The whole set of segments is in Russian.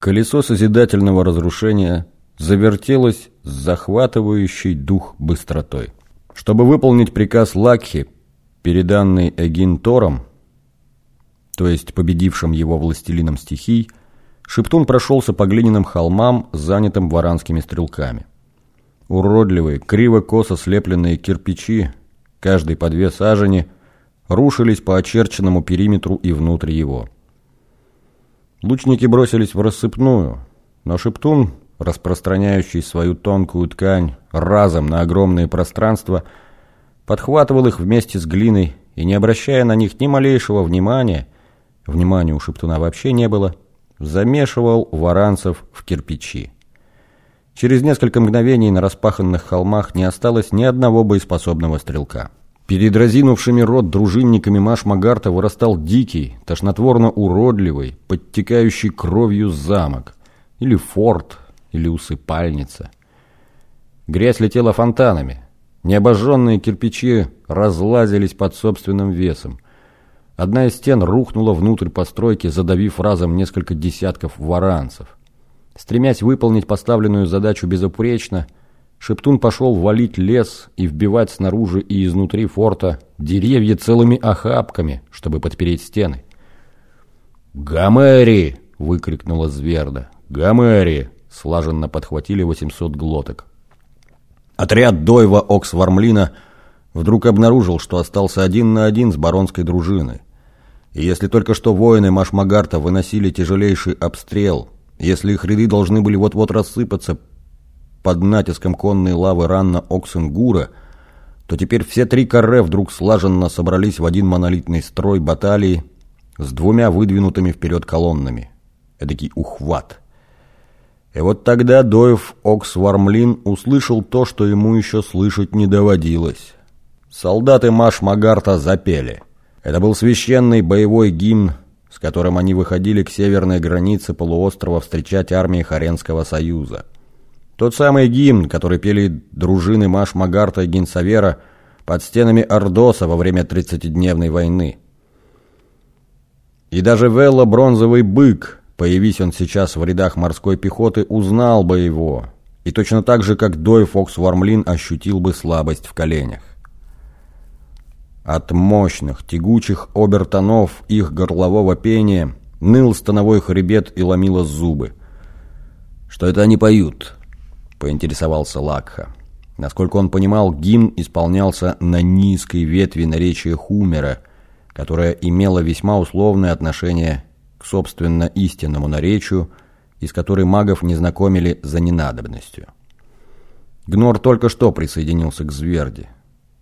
Колесо созидательного разрушения завертелось с захватывающей дух быстротой. Чтобы выполнить приказ Лакхи, переданный Эгин-Тором, то есть победившим его властелином стихий, Шептун прошелся по глиняным холмам, занятым варанскими стрелками. Уродливые, криво-косо слепленные кирпичи, каждый по две сажени, рушились по очерченному периметру и внутрь его. Лучники бросились в рассыпную, но Шептун, распространяющий свою тонкую ткань разом на огромные пространства, подхватывал их вместе с глиной и, не обращая на них ни малейшего внимания, внимания у Шептуна вообще не было, замешивал варанцев в кирпичи. Через несколько мгновений на распаханных холмах не осталось ни одного боеспособного стрелка. Перед разинувшими рот дружинниками Маш Магарта вырастал дикий, тошнотворно уродливый, подтекающий кровью замок. Или форт, или усыпальница. Грязь летела фонтанами. Необожженные кирпичи разлазились под собственным весом. Одна из стен рухнула внутрь постройки, задавив разом несколько десятков варанцев. Стремясь выполнить поставленную задачу безупречно, Шептун пошел валить лес и вбивать снаружи и изнутри форта деревья целыми охапками, чтобы подпереть стены. «Гомери!» — выкрикнула Зверда. «Гомери!» — слаженно подхватили 800 глоток. Отряд Дойва Оксвармлина вдруг обнаружил, что остался один на один с баронской дружиной. И если только что воины Машмагарта выносили тяжелейший обстрел, если их ряды должны были вот-вот рассыпаться под натиском конной лавы ранна Оксенгура, то теперь все три каре вдруг слаженно собрались в один монолитный строй баталии с двумя выдвинутыми вперед колоннами. Эдакий ухват. И вот тогда Доев Оксвармлин услышал то, что ему еще слышать не доводилось. Солдаты Маш Магарта запели. Это был священный боевой гимн, с которым они выходили к северной границе полуострова встречать армии Харенского союза. Тот самый гимн, который пели дружины Маш Магарта и Гинсавера под стенами Ордоса во время тридцатидневной войны. И даже Велла Бронзовый Бык, появись он сейчас в рядах морской пехоты, узнал бы его. И точно так же, как Дой Фокс Вармлин ощутил бы слабость в коленях. От мощных, тягучих обертонов их горлового пения ныл становой хребет и ломило зубы. «Что это они поют?» Поинтересовался Лакха. Насколько он понимал, гимн исполнялся на низкой ветви наречия Хумера, которая имела весьма условное отношение к собственно истинному наречию, из которой магов не знакомили за ненадобностью. Гнор только что присоединился к Зверде.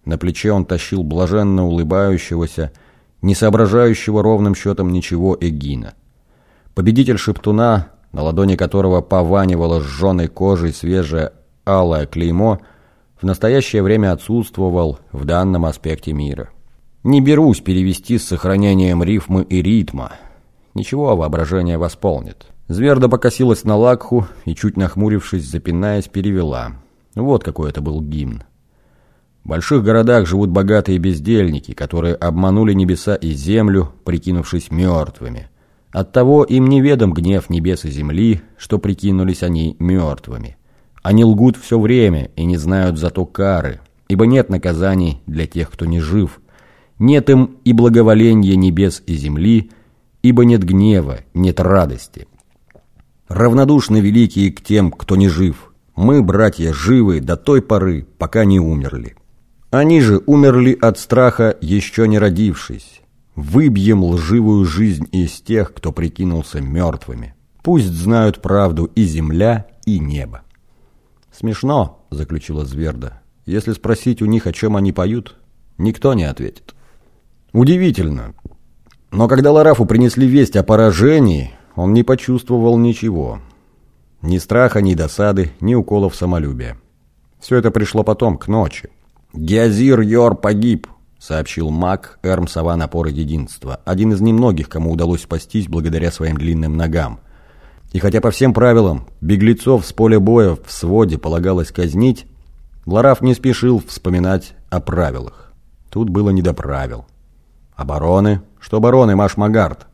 На плече он тащил блаженно улыбающегося, не соображающего ровным счетом ничего Эгина. Победитель Шептуна на ладони которого пованивало сжженной кожей свежее алое клеймо, в настоящее время отсутствовал в данном аспекте мира. Не берусь перевести с сохранением рифмы и ритма. Ничего, воображение восполнит. Зверда покосилась на лакху и, чуть нахмурившись, запинаясь, перевела. Вот какой это был гимн. В больших городах живут богатые бездельники, которые обманули небеса и землю, прикинувшись мертвыми – Оттого им неведом гнев небес и земли, что прикинулись они мертвыми. Они лгут все время и не знают зато кары, ибо нет наказаний для тех, кто не жив. Нет им и благоволения небес и земли, ибо нет гнева, нет радости. Равнодушны великие к тем, кто не жив. Мы, братья, живы до той поры, пока не умерли. Они же умерли от страха, еще не родившись. Выбьем лживую жизнь из тех, кто прикинулся мертвыми. Пусть знают правду и земля, и небо. «Смешно», — заключила Зверда. «Если спросить у них, о чем они поют, никто не ответит». Удивительно. Но когда Ларафу принесли весть о поражении, он не почувствовал ничего. Ни страха, ни досады, ни уколов самолюбия. Все это пришло потом, к ночи. Геозир Йор погиб, — сообщил маг Эрм Сова Напор Единства, один из немногих, кому удалось спастись благодаря своим длинным ногам. И хотя по всем правилам беглецов с поля боя в своде полагалось казнить, Лараф не спешил вспоминать о правилах. Тут было не до правил. Обороны? Что обороны, Маш Магард?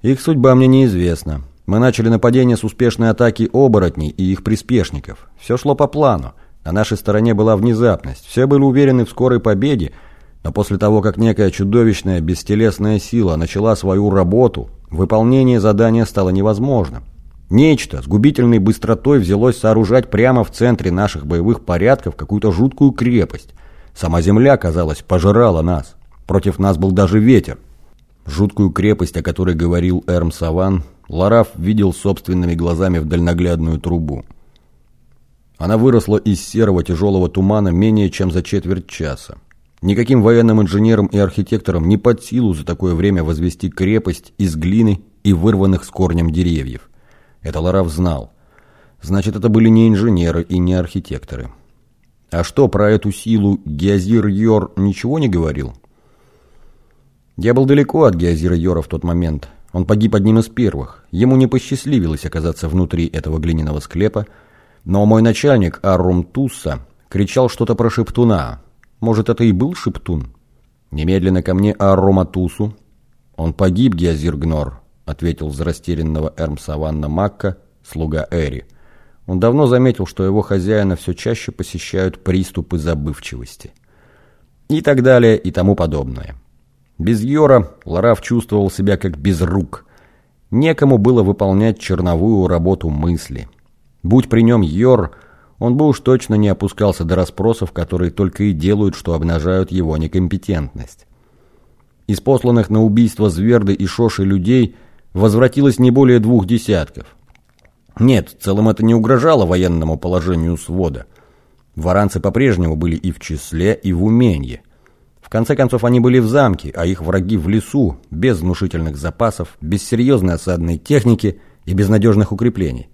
Их судьба мне неизвестна. Мы начали нападение с успешной атаки оборотней и их приспешников. Все шло по плану. На нашей стороне была внезапность. Все были уверены в скорой победе, но после того, как некая чудовищная бестелесная сила начала свою работу, выполнение задания стало невозможным. Нечто с губительной быстротой взялось сооружать прямо в центре наших боевых порядков какую-то жуткую крепость. Сама земля, казалось, пожирала нас. Против нас был даже ветер. Жуткую крепость, о которой говорил Эрм Саван, Лараф видел собственными глазами в дальноглядную трубу. Она выросла из серого тяжелого тумана менее чем за четверть часа. Никаким военным инженерам и архитекторам не под силу за такое время возвести крепость из глины и вырванных с корнем деревьев. Это Лараф знал. Значит, это были не инженеры и не архитекторы. А что, про эту силу Геозир Йор ничего не говорил? Я был далеко от Геозира Йора в тот момент. Он погиб одним из первых. Ему не посчастливилось оказаться внутри этого глиняного склепа, но мой начальник Аррум Тусса кричал что-то про шептуна. Может, это и был шептун? Немедленно ко мне Аррума Тусу. Он погиб, Геозир Гнор, ответил за растерянного Эрм Саванна Макка, слуга Эри. Он давно заметил, что его хозяина все чаще посещают приступы забывчивости. И так далее, и тому подобное. Без Йора Лараф чувствовал себя как без рук. Некому было выполнять черновую работу мысли. Будь при нем Йор, он бы уж точно не опускался до расспросов, которые только и делают, что обнажают его некомпетентность. Из посланных на убийство Зверды и Шоши людей возвратилось не более двух десятков. Нет, в целом это не угрожало военному положению свода. Варанцы по-прежнему были и в числе, и в уменье конце концов, они были в замке, а их враги в лесу, без внушительных запасов, без серьезной осадной техники и без надежных укреплений.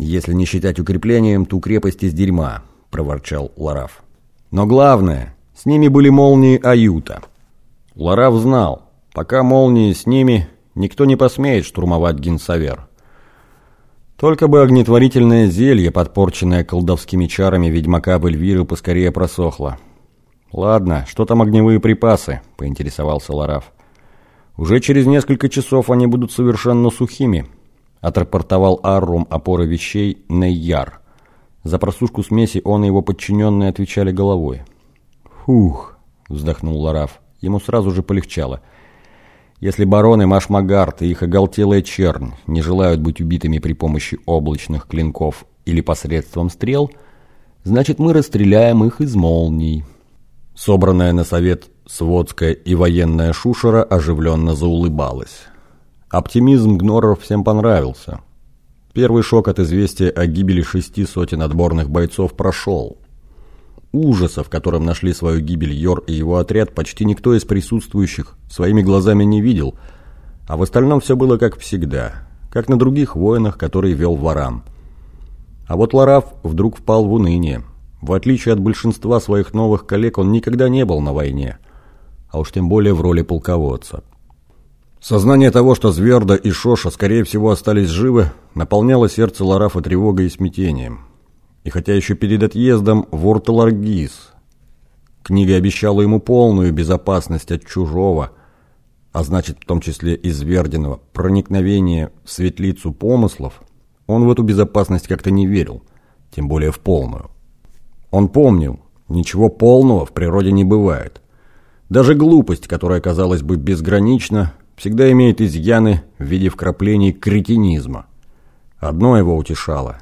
«Если не считать укреплением, то крепость из дерьма», — проворчал Лараф. «Но главное, с ними были молнии Аюта». Лараф знал, пока молнии с ними, никто не посмеет штурмовать Генсавер. Только бы огнетворительное зелье, подпорченное колдовскими чарами ведьмака Бельвиры, поскорее просохло. «Ладно, что там огневые припасы?» – поинтересовался Лараф. «Уже через несколько часов они будут совершенно сухими», – отрапортовал Аррум опоры вещей Нейяр. За просушку смеси он и его подчиненные отвечали головой. «Фух», – вздохнул Лараф. Ему сразу же полегчало. «Если бароны Машмагарт и их оголтелая чернь не желают быть убитыми при помощи облачных клинков или посредством стрел, значит мы расстреляем их из молний». Собранная на совет сводская и военная шушера оживленно заулыбалась. Оптимизм Гноров всем понравился. Первый шок от известия о гибели шести сотен отборных бойцов прошел. Ужаса, в котором нашли свою гибель Йор и его отряд, почти никто из присутствующих своими глазами не видел, а в остальном все было как всегда, как на других войнах, которые вел Варам. А вот Лараф вдруг впал в уныние. В отличие от большинства своих новых коллег, он никогда не был на войне, а уж тем более в роли полководца. Сознание того, что Зверда и Шоша, скорее всего, остались живы, наполняло сердце Ларафа тревогой и смятением. И хотя еще перед отъездом в Урталаргиз книга обещала ему полную безопасность от чужого, а значит, в том числе и Звердиного, проникновения в светлицу помыслов, он в эту безопасность как-то не верил, тем более в полную. Он помнил, ничего полного в природе не бывает. Даже глупость, которая, казалось бы, безгранична, всегда имеет изъяны в виде вкраплений кретинизма. Одно его утешало.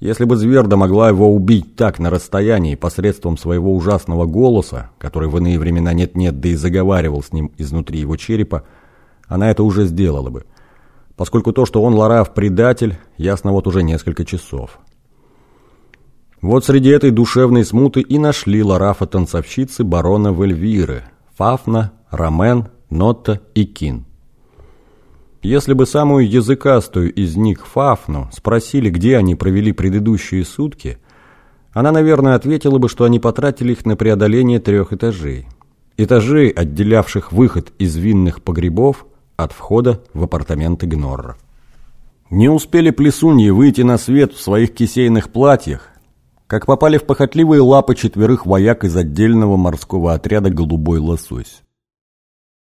Если бы Зверда могла его убить так на расстоянии посредством своего ужасного голоса, который в иные времена нет-нет, да и заговаривал с ним изнутри его черепа, она это уже сделала бы. Поскольку то, что он Лараф предатель, ясно вот уже несколько часов. Вот среди этой душевной смуты и нашли Ларафа танцовщицы барона Вельвиры, Фафна, Ромен, Нотта и Кин. Если бы самую языкастую из них, Фафну, спросили, где они провели предыдущие сутки, она, наверное, ответила бы, что они потратили их на преодоление трех этажей. Этажей, отделявших выход из винных погребов от входа в апартаменты Гнорра. Не успели плесуньи выйти на свет в своих кисейных платьях, как попали в похотливые лапы четверых вояк из отдельного морского отряда «Голубой лосось».